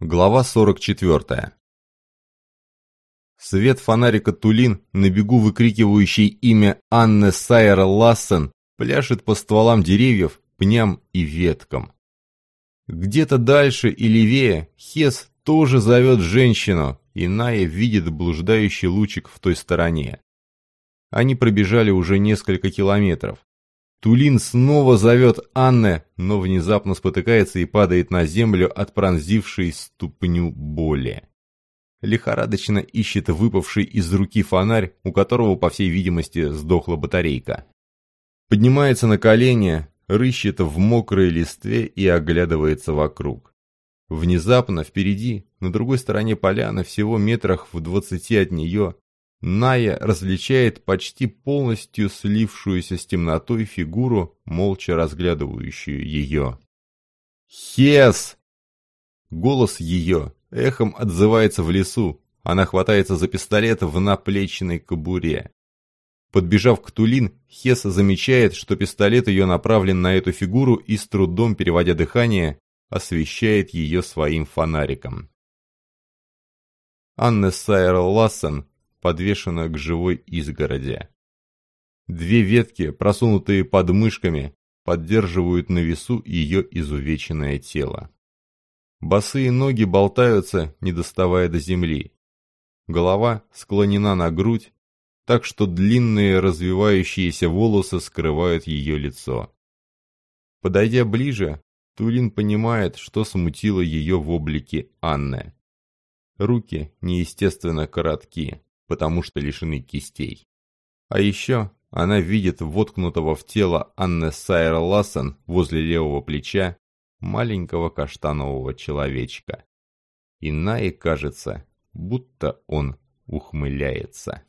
Глава 44. Свет фонарика Тулин, на бегу выкрикивающий имя Анны Сайер Лассен, пляшет по стволам деревьев, пням и веткам. Где-то дальше и левее Хес тоже зовет женщину, и Ная видит блуждающий лучик в той стороне. Они пробежали уже несколько километров. Тулин снова зовет Анне, но внезапно спотыкается и падает на землю от пронзившей ступню боли. Лихорадочно ищет выпавший из руки фонарь, у которого, по всей видимости, сдохла батарейка. Поднимается на колени, рыщет в мокрой листве и оглядывается вокруг. Внезапно впереди, на другой стороне поляны, всего метрах в двадцати от нее, Ная различает почти полностью слившуюся с темнотой фигуру, молча разглядывающую ее. «Хес!» Голос ее эхом отзывается в лесу. Она хватается за пистолет в наплечной кобуре. Подбежав к Тулин, Хес замечает, что пистолет ее направлен на эту фигуру и с трудом, переводя дыхание, освещает ее своим фонариком. Анна Сайер Лассен подвешена к живой изгороди. Две ветки, просунутые под мышками, поддерживают на весу ее изувеченное тело. Босые ноги болтаются, не доставая до земли. Голова склонена на грудь, так что длинные развивающиеся волосы скрывают ее лицо. Подойдя ближе, Тулин понимает, что смутило ее в облике Анны. Руки неестественно коротки потому что лишены кистей. А еще она видит воткнутого в тело Анны Сайер Лассен возле левого плеча маленького каштанового человечка. И Наи кажется, будто он ухмыляется.